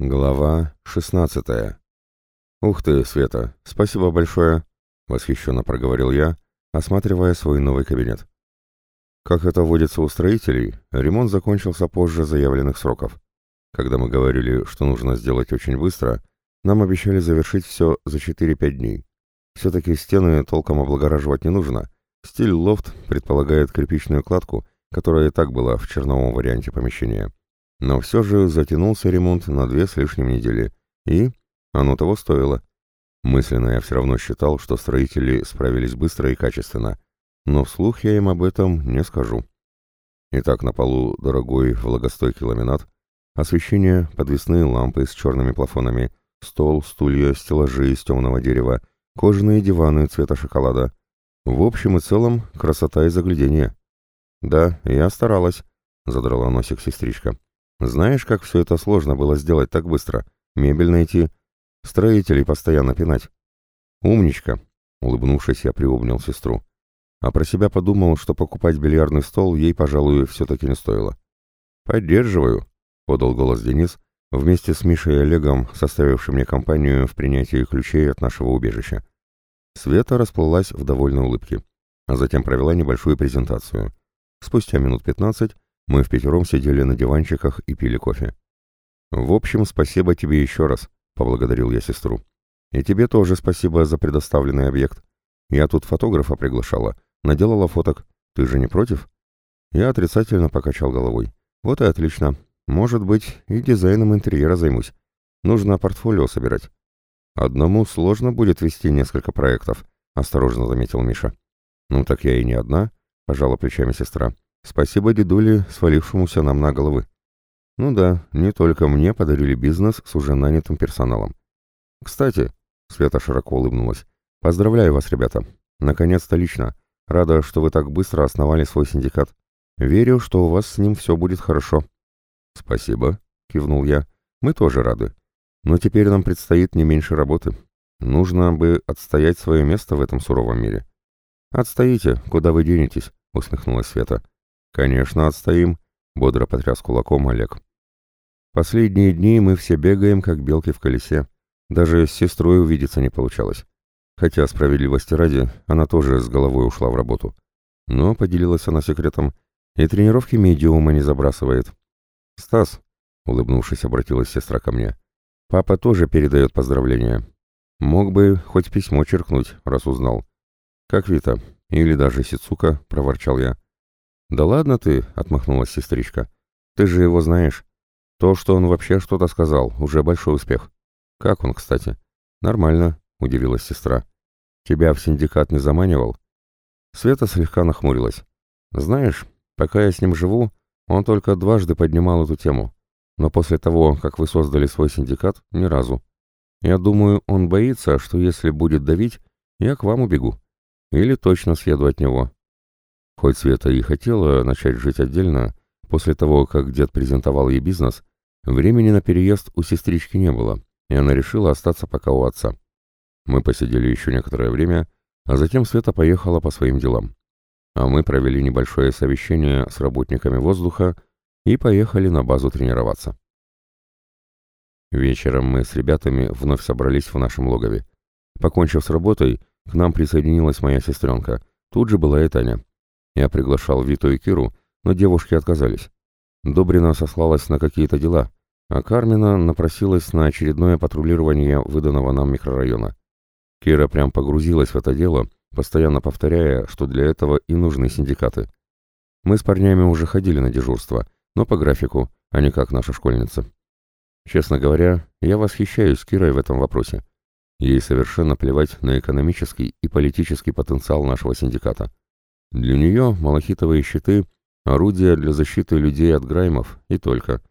Глава 16 «Ух ты, Света, спасибо большое!» — восхищенно проговорил я, осматривая свой новый кабинет. Как это водится у строителей, ремонт закончился позже заявленных сроков. Когда мы говорили, что нужно сделать очень быстро, нам обещали завершить все за 4-5 дней. Все-таки стены толком облагораживать не нужно. Стиль лофт предполагает кирпичную кладку, которая и так была в черновом варианте помещения. Но все же затянулся ремонт на две с лишним недели. И оно того стоило. Мысленно я все равно считал, что строители справились быстро и качественно. Но вслух я им об этом не скажу. Итак, на полу дорогой влагостойкий ламинат, освещение, подвесные лампы с черными плафонами, стол, стулья, стеллажи из темного дерева, кожаные диваны цвета шоколада. В общем и целом, красота и заглядение. «Да, я старалась», — задрала носик сестричка. Знаешь, как все это сложно было сделать так быстро? Мебель найти, строителей постоянно пинать. Умничка, улыбнувшись, я приобнял сестру. А про себя подумал, что покупать бильярдный стол ей, пожалуй, все-таки не стоило. «Поддерживаю», — подал голос Денис, вместе с Мишей и Олегом, составившим мне компанию в принятии ключей от нашего убежища. Света расплылась в довольной улыбке, а затем провела небольшую презентацию. Спустя минут пятнадцать мы в пятером сидели на диванчиках и пили кофе. «В общем, спасибо тебе еще раз», — поблагодарил я сестру. «И тебе тоже спасибо за предоставленный объект. Я тут фотографа приглашала, наделала фоток. Ты же не против?» Я отрицательно покачал головой. «Вот и отлично. Может быть, и дизайном интерьера займусь. Нужно портфолио собирать». «Одному сложно будет вести несколько проектов», — осторожно заметил Миша. «Ну так я и не одна», — пожала плечами сестра. Спасибо дедуле, свалившемуся нам на головы. Ну да, не только мне подарили бизнес с уже нанятым персоналом. Кстати, Света широко улыбнулась, поздравляю вас, ребята. Наконец-то лично. Рада, что вы так быстро основали свой синдикат. Верю, что у вас с ним все будет хорошо. Спасибо, кивнул я. Мы тоже рады. Но теперь нам предстоит не меньше работы. Нужно бы отстоять свое место в этом суровом мире. Отстоите, куда вы денетесь, усмехнулась Света. «Конечно, отстоим», — бодро потряс кулаком Олег. «Последние дни мы все бегаем, как белки в колесе. Даже с сестрой увидеться не получалось. Хотя, справедливости ради, она тоже с головой ушла в работу. Но поделилась она секретом, и тренировки медиума не забрасывает. «Стас», — улыбнувшись, обратилась сестра ко мне, — «папа тоже передает поздравления. Мог бы хоть письмо черкнуть, раз узнал». «Как Вита? Или даже Сицука?» — проворчал я. «Да ладно ты», — отмахнулась сестричка. «Ты же его знаешь. То, что он вообще что-то сказал, уже большой успех». «Как он, кстати?» «Нормально», — удивилась сестра. «Тебя в синдикат не заманивал?» Света слегка нахмурилась. «Знаешь, пока я с ним живу, он только дважды поднимал эту тему. Но после того, как вы создали свой синдикат, ни разу. Я думаю, он боится, что если будет давить, я к вам убегу. Или точно съеду от него. Хоть Света и хотела начать жить отдельно, после того, как дед презентовал ей бизнес, времени на переезд у сестрички не было, и она решила остаться пока у отца. Мы посидели еще некоторое время, а затем Света поехала по своим делам. А мы провели небольшое совещание с работниками воздуха и поехали на базу тренироваться. Вечером мы с ребятами вновь собрались в нашем логове. Покончив с работой, к нам присоединилась моя сестренка. Тут же была и Таня. Я приглашал Виту и Киру, но девушки отказались. Добрина сослалась на какие-то дела, а Кармина напросилась на очередное патрулирование выданного нам микрорайона. Кира прям погрузилась в это дело, постоянно повторяя, что для этого и нужны синдикаты. Мы с парнями уже ходили на дежурство, но по графику, а не как наша школьница. Честно говоря, я восхищаюсь Кирой в этом вопросе. Ей совершенно плевать на экономический и политический потенциал нашего синдиката. Для нее малахитовые щиты — орудия для защиты людей от граймов, и только.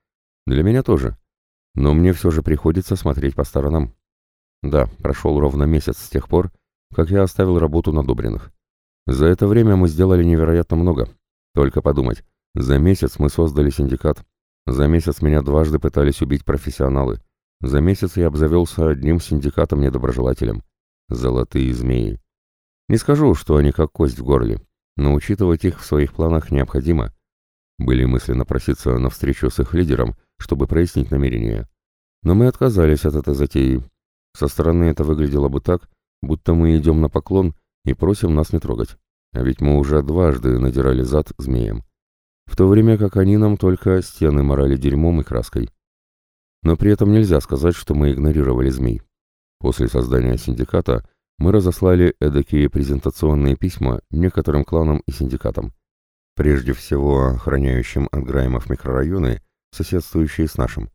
Для меня тоже. Но мне все же приходится смотреть по сторонам. Да, прошел ровно месяц с тех пор, как я оставил работу на Добриных. За это время мы сделали невероятно много. Только подумать, за месяц мы создали синдикат. За месяц меня дважды пытались убить профессионалы. За месяц я обзавелся одним синдикатом-недоброжелателем. Золотые змеи. Не скажу, что они как кость в горле но учитывать их в своих планах необходимо. Были мысли напроситься на встречу с их лидером, чтобы прояснить намерения. Но мы отказались от этой затеи. Со стороны это выглядело бы так, будто мы идем на поклон и просим нас не трогать. А ведь мы уже дважды надирали зад змеям. В то время как они нам только стены морали дерьмом и краской. Но при этом нельзя сказать, что мы игнорировали змей. После создания синдиката мы разослали эдакие презентационные письма некоторым кланам и синдикатам. Прежде всего, охраняющим от Граймов микрорайоны, соседствующие с нашим,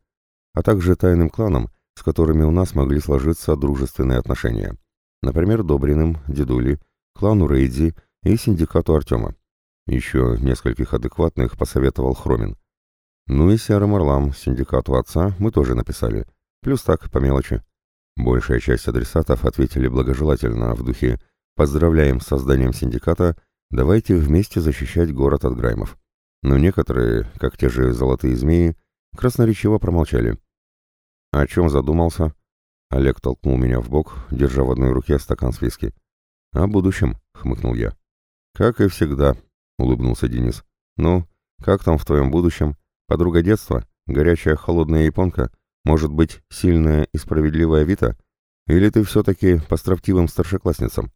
а также тайным кланам, с которыми у нас могли сложиться дружественные отношения. Например, Добриным, Дедули, клану Рейдзи и синдикату Артема. Еще нескольких адекватных посоветовал Хромин. Ну и Серым Орлам, синдикату отца, мы тоже написали. Плюс так, по мелочи. Большая часть адресатов ответили благожелательно в духе «Поздравляем с созданием синдиката, давайте вместе защищать город от граймов». Но некоторые, как те же «Золотые змеи», красноречиво промолчали. «О чем задумался?» Олег толкнул меня в бок, держа в одной руке стакан с виски. «О будущем», — хмыкнул я. «Как и всегда», — улыбнулся Денис. «Ну, как там в твоем будущем? Подруга детства? Горячая холодная японка? Может быть, сильная и справедливая Вита? Или ты все-таки по строптивым старшеклассницам?»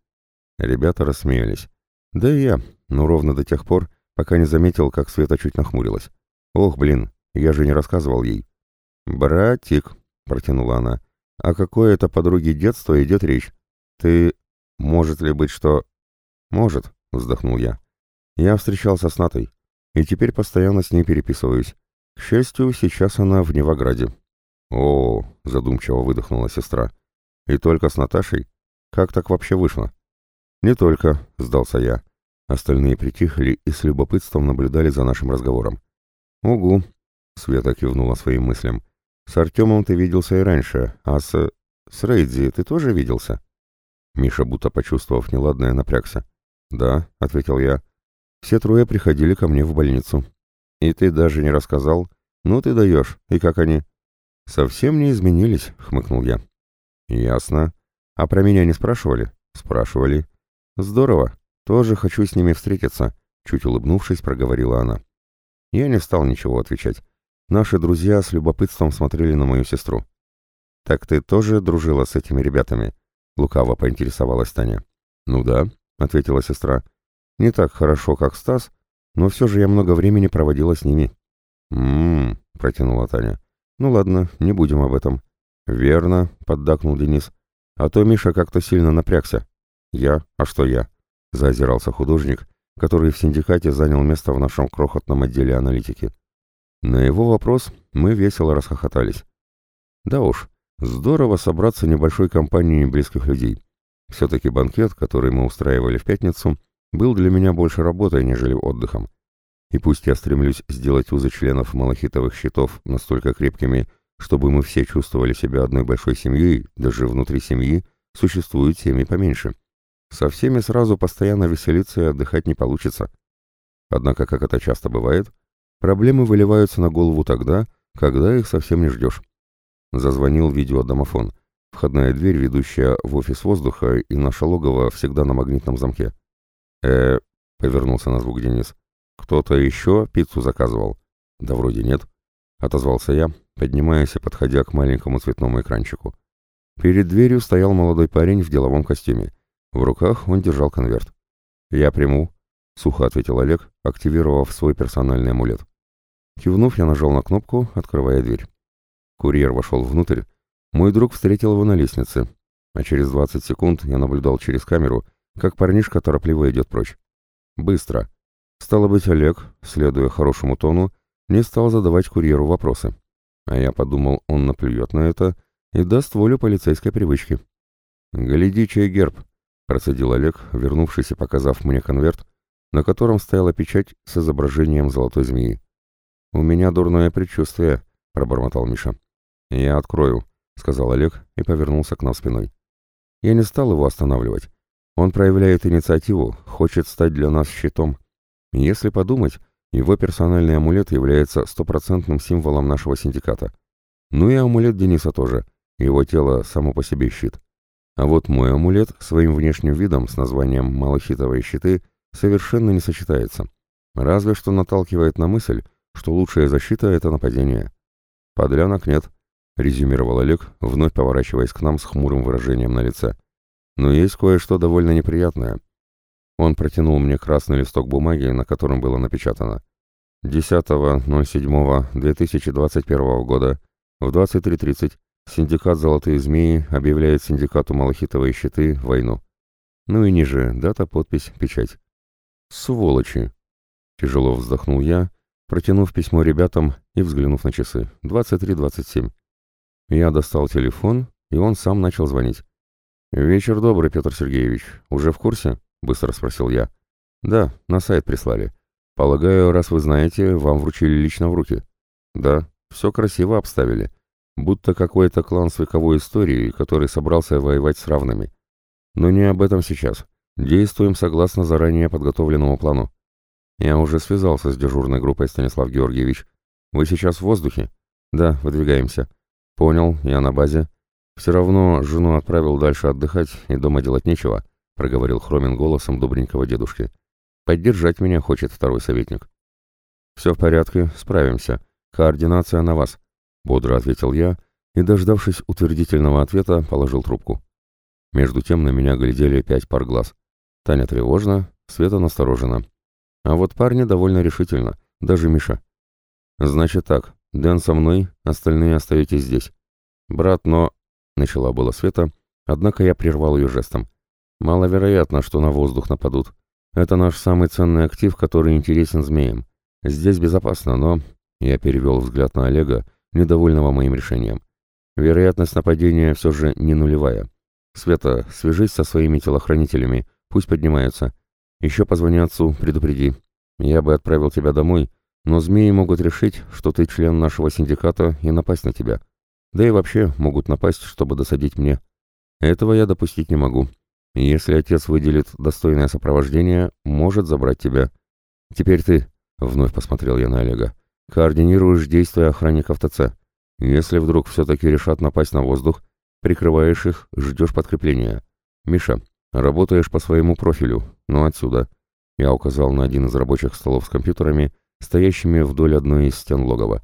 Ребята рассмеялись. Да и я, но ровно до тех пор, пока не заметил, как Света чуть нахмурилась. «Ох, блин, я же не рассказывал ей». «Братик», — протянула она, — «о какой это подруге детства идет речь? Ты... Может ли быть, что...» «Может», — вздохнул я. «Я встречался с Натой, и теперь постоянно с ней переписываюсь. К счастью, сейчас она в Невограде». «О, — задумчиво выдохнула сестра, — и только с Наташей? Как так вообще вышло?» «Не только», — сдался я. Остальные притихли и с любопытством наблюдали за нашим разговором. «Угу», — Света кивнула своим мыслям. «С Артемом ты виделся и раньше, а с... с Рейдзи ты тоже виделся?» Миша, будто почувствовав неладное, напрягся. «Да», — ответил я. «Все трое приходили ко мне в больницу. И ты даже не рассказал? Ну ты даешь. И как они?» «Совсем не изменились», — хмыкнул я. «Ясно. А про меня не спрашивали?» «Спрашивали». «Здорово. Тоже хочу с ними встретиться», — чуть улыбнувшись, проговорила она. Я не стал ничего отвечать. Наши друзья с любопытством смотрели на мою сестру. «Так ты тоже дружила с этими ребятами?» — лукаво поинтересовалась Таня. «Ну да», — ответила сестра. «Не так хорошо, как Стас, но все же я много времени проводила с ними». «М-м-м», протянула Таня. «Ну ладно, не будем об этом». «Верно», — поддакнул Денис. «А то Миша как-то сильно напрягся». «Я? А что я?» — заозирался художник, который в синдикате занял место в нашем крохотном отделе аналитики. На его вопрос мы весело расхохотались. Да уж, здорово собраться небольшой компанией близких людей. Все-таки банкет, который мы устраивали в пятницу, был для меня больше работой, нежели отдыхом. И пусть я стремлюсь сделать узы членов малахитовых щитов настолько крепкими, чтобы мы все чувствовали себя одной большой семьей, даже внутри семьи существуют семьи поменьше. Со всеми сразу постоянно веселиться и отдыхать не получится. Однако, как это часто бывает, проблемы выливаются на голову тогда, когда их совсем не ждешь. Зазвонил видеодомофон. Входная дверь, ведущая в офис воздуха, и наше логово всегда на магнитном замке. э повернулся на звук Денис. «Кто-то еще пиццу заказывал?» «Да вроде нет», — отозвался я, поднимаясь и подходя к маленькому цветному экранчику. Перед дверью стоял молодой парень в деловом костюме. В руках он держал конверт. «Я приму», — сухо ответил Олег, активировав свой персональный амулет. Кивнув, я нажал на кнопку, открывая дверь. Курьер вошел внутрь. Мой друг встретил его на лестнице, а через 20 секунд я наблюдал через камеру, как парнишка торопливо идет прочь. Быстро. Стало быть, Олег, следуя хорошему тону, не стал задавать курьеру вопросы. А я подумал, он наплюет на это и даст волю полицейской привычке. «Гляди, чей герб», процедил Олег, вернувшись и показав мне конверт, на котором стояла печать с изображением золотой змеи. «У меня дурное предчувствие», — пробормотал Миша. «Я открою», — сказал Олег и повернулся к нам спиной. Я не стал его останавливать. Он проявляет инициативу, хочет стать для нас щитом. Если подумать, его персональный амулет является стопроцентным символом нашего синдиката. Ну и амулет Дениса тоже. Его тело само по себе щит. А вот мой амулет своим внешним видом с названием «малахитовые щиты» совершенно не сочетается. Разве что наталкивает на мысль, что лучшая защита — это нападение. Подлянок нет. — резюмировал Олег, вновь поворачиваясь к нам с хмурым выражением на лице. «Но есть кое-что довольно неприятное». Он протянул мне красный листок бумаги, на котором было напечатано. 10.07.2021 года в 23.30 синдикат «Золотые змеи» объявляет синдикату «Малахитовые щиты» войну. Ну и ниже дата, подпись, печать. «Сволочи!» Тяжело вздохнул я, протянув письмо ребятам и взглянув на часы. 23.27. Я достал телефон, и он сам начал звонить. «Вечер добрый, Петр Сергеевич. Уже в курсе?» — быстро спросил я. «Да, на сайт прислали. Полагаю, раз вы знаете, вам вручили лично в руки». «Да, все красиво обставили. Будто какой-то клан с вековой историей, который собрался воевать с равными. Но не об этом сейчас. Действуем согласно заранее подготовленному плану. Я уже связался с дежурной группой, Станислав Георгиевич. Вы сейчас в воздухе? Да, выдвигаемся. «Понял, я на базе. Все равно жену отправил дальше отдыхать, и дома делать нечего», — проговорил Хромин голосом добренького дедушки. «Поддержать меня хочет второй советник». «Все в порядке, справимся. Координация на вас», — бодро ответил я, и, дождавшись утвердительного ответа, положил трубку. Между тем на меня глядели пять пар глаз. Таня тревожно, Света насторожена. А вот парни довольно решительно, даже Миша. «Значит так, Дэн со мной, остальные остаетесь здесь. Брат, но...» — начала была Света, однако я прервал ее жестом. «Маловероятно, что на воздух нападут. Это наш самый ценный актив, который интересен змеям. Здесь безопасно, но...» Я перевел взгляд на Олега, недовольного моим решением. «Вероятность нападения все же не нулевая. Света, свяжись со своими телохранителями, пусть поднимаются. Еще позвони отцу, предупреди. Я бы отправил тебя домой, но змеи могут решить, что ты член нашего синдиката и напасть на тебя. Да и вообще могут напасть, чтобы досадить мне. Этого я допустить не могу. Если отец выделит достойное сопровождение, может забрать тебя. Теперь ты, — вновь посмотрел я на Олега, — координируешь действия охранников ТЦ. Если вдруг все-таки решат напасть на воздух, прикрываешь их, ждешь подкрепления. Миша, работаешь по своему профилю, но отсюда. Я указал на один из рабочих столов с компьютерами — стоящими вдоль одной из стен логова.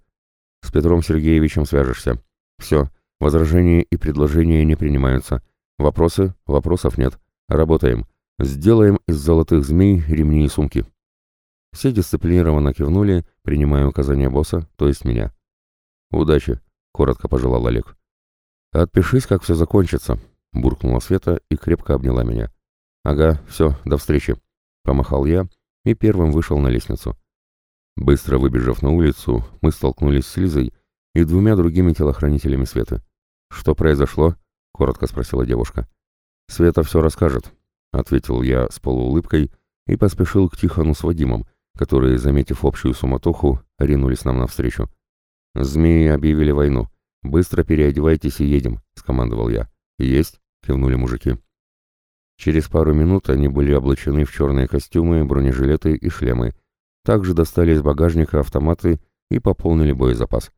«С Петром Сергеевичем свяжешься. Все, возражения и предложения не принимаются. Вопросы? Вопросов нет. Работаем. Сделаем из золотых змей ремни и сумки». Все дисциплинированно кивнули, принимая указания босса, то есть меня. «Удачи», — коротко пожелал Олег. «Отпишись, как все закончится», — буркнула Света и крепко обняла меня. «Ага, все, до встречи», — помахал я и первым вышел на лестницу. Быстро выбежав на улицу, мы столкнулись с Лизой и двумя другими телохранителями Светы. «Что произошло?» — коротко спросила девушка. «Света все расскажет», — ответил я с полуулыбкой и поспешил к Тихону с Вадимом, которые, заметив общую суматоху, ринулись нам навстречу. «Змеи объявили войну. Быстро переодевайтесь и едем», — скомандовал я. «Есть», — кивнули мужики. Через пару минут они были облачены в черные костюмы, бронежилеты и шлемы, также достали из багажника автоматы и пополнили боезапас.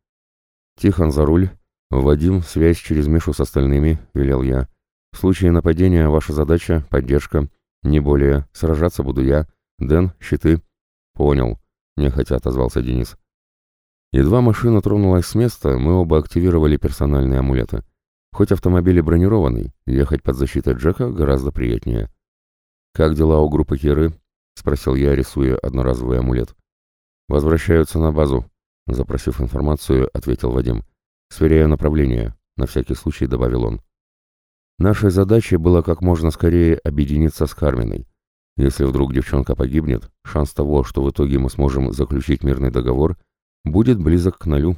«Тихон за руль. Вадим, связь через Мишу с остальными», — велел я. «В случае нападения ваша задача — поддержка. Не более. Сражаться буду я. Дэн, щиты». «Понял», — нехотя отозвался Денис. Едва машина тронулась с места, мы оба активировали персональные амулеты. Хоть автомобиль и бронированный, ехать под защитой Джека гораздо приятнее. «Как дела у группы Киры?» — спросил я, рисуя одноразовый амулет. «Возвращаются на базу», — запросив информацию, ответил Вадим. «Сверяю направление», — на всякий случай добавил он. Нашей задачей было как можно скорее объединиться с Карминой. Если вдруг девчонка погибнет, шанс того, что в итоге мы сможем заключить мирный договор, будет близок к нулю.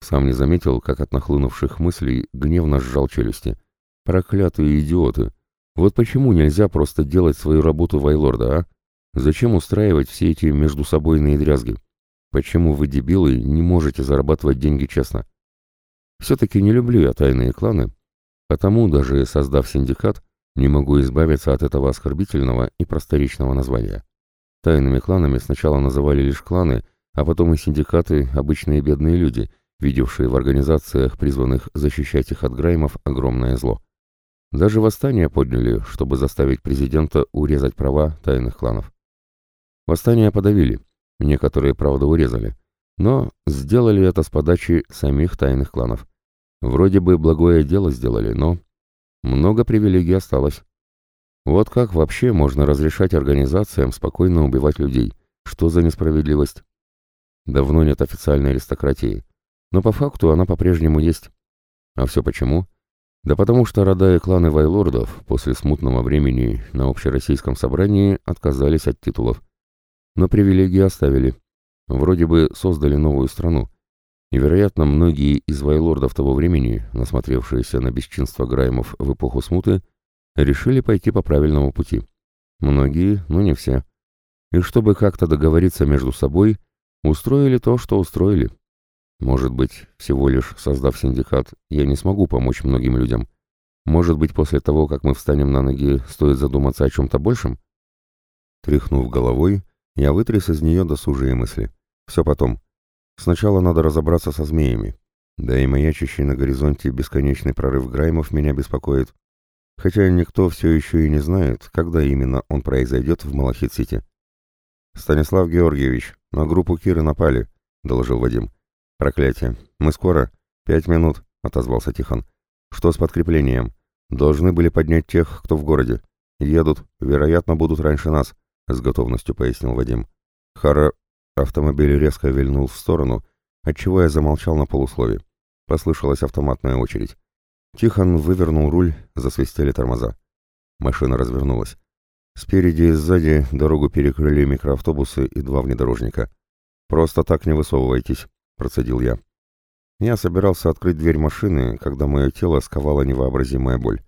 Сам не заметил, как от нахлынувших мыслей гневно сжал челюсти. Проклятые идиоты! Вот почему нельзя просто делать свою работу Вайлорда, а? Зачем устраивать все эти междусобойные дрязги? Почему вы, дебилы, не можете зарабатывать деньги честно? Все-таки не люблю я тайные кланы, потому, даже создав синдикат, не могу избавиться от этого оскорбительного и просторечного названия. Тайными кланами сначала называли лишь кланы, а потом и синдикаты обычные бедные люди, видевшие в организациях, призванных защищать их от граймов, огромное зло. Даже восстание подняли, чтобы заставить президента урезать права тайных кланов. Восстание подавили, некоторые, правда, урезали, но сделали это с подачи самих тайных кланов. Вроде бы благое дело сделали, но... Много привилегий осталось. Вот как вообще можно разрешать организациям спокойно убивать людей? Что за несправедливость? Давно нет официальной аристократии, но по факту она по-прежнему есть. А все почему? Да потому что рода и кланы вайлордов после смутного времени на общероссийском собрании отказались от титулов. Но привилегии оставили. Вроде бы создали новую страну. И, вероятно, многие из вайлордов того времени, насмотревшиеся на бесчинство Граймов в эпоху смуты, решили пойти по правильному пути. Многие, но не все. И чтобы как-то договориться между собой, устроили то, что устроили. Может быть, всего лишь создав синдикат, я не смогу помочь многим людям. Может быть, после того, как мы встанем на ноги, стоит задуматься о чем-то большем? Тряхнув головой, я вытряс из нее досужие мысли. Все потом. Сначала надо разобраться со змеями. Да и маячащий на горизонте бесконечный прорыв Граймов меня беспокоит. Хотя никто все еще и не знает, когда именно он произойдет в Малахит-Сити. «Станислав Георгиевич, на группу Киры напали», — доложил Вадим. «Проклятие. Мы скоро. Пять минут», — отозвался Тихон. «Что с подкреплением? Должны были поднять тех, кто в городе. Едут. Вероятно, будут раньше нас», — с готовностью пояснил Вадим. «Хара...» Автомобиль резко вильнул в сторону, отчего я замолчал на полуслове. Послышалась автоматная очередь. Тихон вывернул руль, засвистели тормоза. Машина развернулась. Спереди и сзади дорогу перекрыли микроавтобусы и два внедорожника. «Просто так не высовывайтесь», — процедил я. Я собирался открыть дверь машины, когда мое тело сковала невообразимая боль.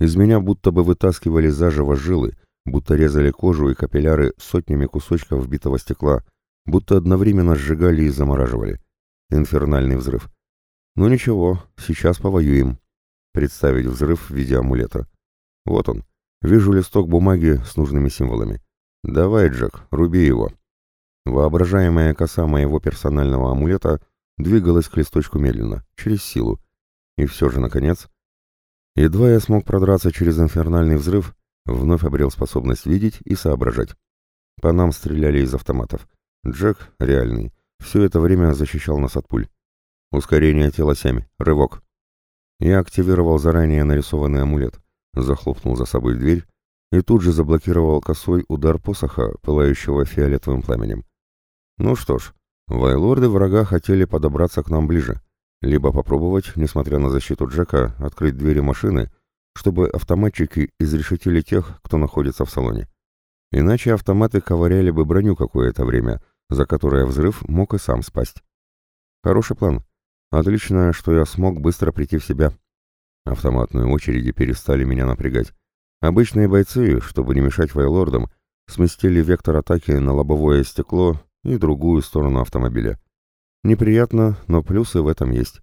Из меня будто бы вытаскивали заживо жилы, будто резали кожу и капилляры сотнями кусочков битого стекла, будто одновременно сжигали и замораживали. Инфернальный взрыв. Ну ничего, сейчас повоюем представить взрыв в виде амулета. Вот он. Вижу листок бумаги с нужными символами. Давай, Джек, руби его. Воображаемая коса моего персонального амулета двигалась к листочку медленно, через силу. И все же, наконец, едва я смог продраться через инфернальный взрыв, вновь обрел способность видеть и соображать. По нам стреляли из автоматов. Джек, реальный, все это время защищал нас от пуль. Ускорение тела 7. Рывок. Я активировал заранее нарисованный амулет, захлопнул за собой дверь и тут же заблокировал косой удар посоха, пылающего фиолетовым пламенем. Ну что ж, вайлорды врага хотели подобраться к нам ближе, либо попробовать, несмотря на защиту Джека, открыть двери машины, чтобы автоматчики изрешетили тех, кто находится в салоне. Иначе автоматы ковыряли бы броню какое-то время, за которое взрыв мог и сам спасть. Хороший план. Отлично, что я смог быстро прийти в себя. Автоматные очереди перестали меня напрягать. Обычные бойцы, чтобы не мешать вайлордам, сместили вектор атаки на лобовое стекло и другую сторону автомобиля. Неприятно, но плюсы в этом есть.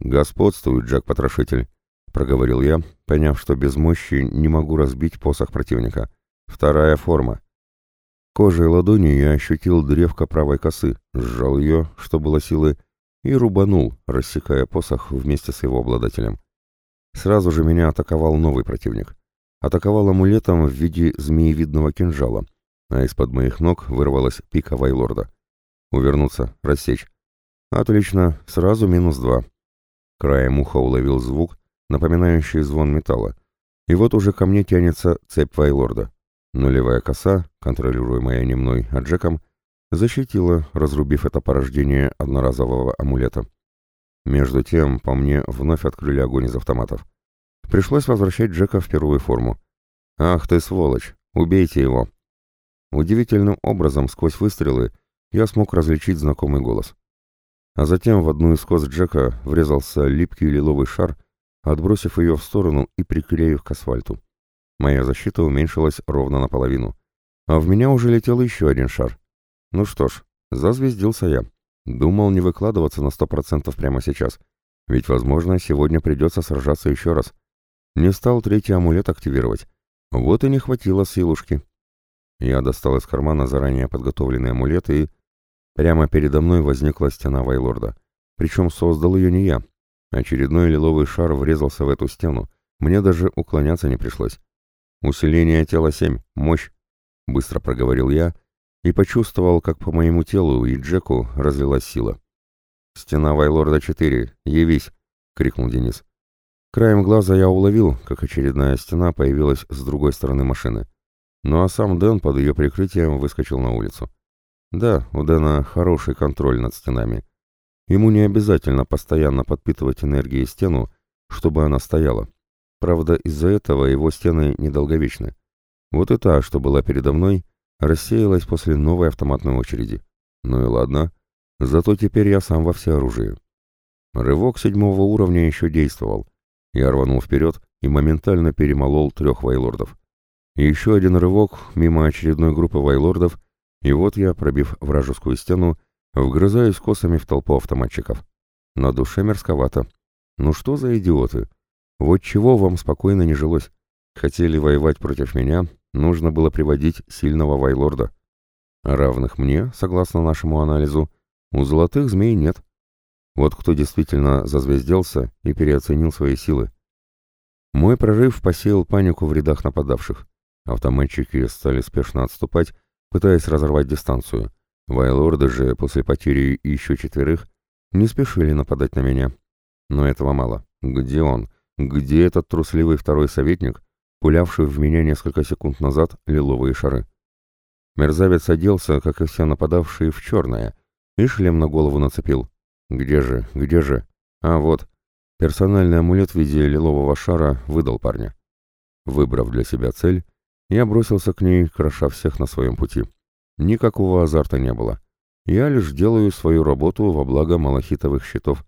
«Господствует, Джек-потрошитель», — проговорил я, поняв, что без мощи не могу разбить посох противника. «Вторая форма». Кожей ладони я ощутил древко правой косы, сжал ее, что было силы, и рубанул, рассекая посох вместе с его обладателем. Сразу же меня атаковал новый противник. Атаковал амулетом в виде змеевидного кинжала, а из-под моих ног вырвалась пика Вайлорда. Увернуться, рассечь. Отлично, сразу минус два. Краем уха уловил звук, напоминающий звон металла. И вот уже ко мне тянется цепь Вайлорда. Нулевая коса, контролируемая не мной, а Джеком, Защитила, разрубив это порождение одноразового амулета. Между тем, по мне вновь открыли огонь из автоматов. Пришлось возвращать Джека в первую форму. «Ах ты, сволочь! Убейте его!» Удивительным образом, сквозь выстрелы, я смог различить знакомый голос. А затем в одну из кос Джека врезался липкий лиловый шар, отбросив ее в сторону и приклеив к асфальту. Моя защита уменьшилась ровно наполовину. А в меня уже летел еще один шар. Ну что ж, зазвездился я. Думал не выкладываться на сто процентов прямо сейчас. Ведь, возможно, сегодня придется сражаться еще раз. Не стал третий амулет активировать. Вот и не хватило силушки. Я достал из кармана заранее подготовленный амулет и... Прямо передо мной возникла стена Вайлорда. Причем создал ее не я. Очередной лиловый шар врезался в эту стену. Мне даже уклоняться не пришлось. «Усиление тела 7. Мощь», — быстро проговорил я, — и почувствовал, как по моему телу и Джеку разлилась сила. «Стена Вайлорда 4, явись!» крикнул Денис. Краем глаза я уловил, как очередная стена появилась с другой стороны машины. Ну а сам Дэн под ее прикрытием выскочил на улицу. Да, у Дэна хороший контроль над стенами. Ему не обязательно постоянно подпитывать энергией стену, чтобы она стояла. Правда, из-за этого его стены недолговечны. Вот и та, что была передо мной, рассеялась после новой автоматной очереди. Ну и ладно. Зато теперь я сам во всеоружии. Рывок седьмого уровня еще действовал. Я рванул вперед и моментально перемолол трех вайлордов. еще один рывок мимо очередной группы вайлордов, и вот я, пробив вражескую стену, вгрызаюсь косами в толпу автоматчиков. На душе мерзковато. Ну что за идиоты? Вот чего вам спокойно не жилось? Хотели воевать против меня, нужно было приводить сильного вайлорда. Равных мне, согласно нашему анализу, у золотых змей нет. Вот кто действительно зазвезделся и переоценил свои силы. Мой прорыв посеял панику в рядах нападавших. Автоматчики стали спешно отступать, пытаясь разорвать дистанцию. Вайлорды же, после потери еще четверых, не спешили нападать на меня. Но этого мало. Где он? Где этот трусливый второй советник, пулявший в меня несколько секунд назад лиловые шары? Мерзавец оделся, как и все нападавшие, в черное, и шлем на голову нацепил. Где же, где же? А вот, персональный амулет в виде лилового шара выдал парня. Выбрав для себя цель, я бросился к ней, кроша всех на своем пути. Никакого азарта не было. Я лишь делаю свою работу во благо малахитовых щитов.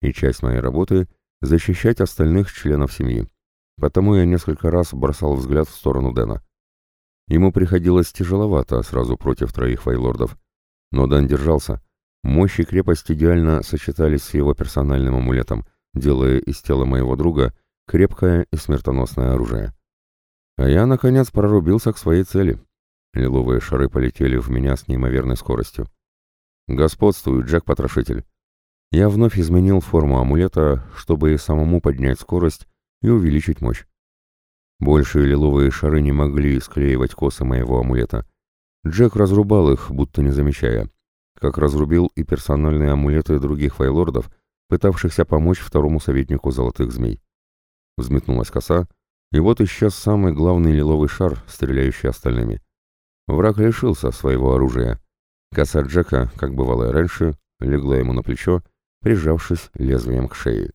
И часть моей работы — защищать остальных членов семьи. Потому я несколько раз бросал взгляд в сторону Дэна. Ему приходилось тяжеловато сразу против троих вайлордов. Но Дэн держался. Мощь и крепость идеально сочетались с его персональным амулетом, делая из тела моего друга крепкое и смертоносное оружие. А я, наконец, прорубился к своей цели. Лиловые шары полетели в меня с неимоверной скоростью. «Господствует, Джек-потрошитель!» Я вновь изменил форму амулета, чтобы и самому поднять скорость и увеличить мощь. Большие лиловые шары не могли склеивать косы моего амулета. Джек разрубал их, будто не замечая, как разрубил и персональные амулеты других файлордов, пытавшихся помочь второму советнику золотых змей. Взметнулась коса, и вот исчез самый главный лиловый шар, стреляющий остальными. Враг лишился своего оружия. Коса Джека, как бывало и раньше, легла ему на плечо, прижавшись лезвием к шее.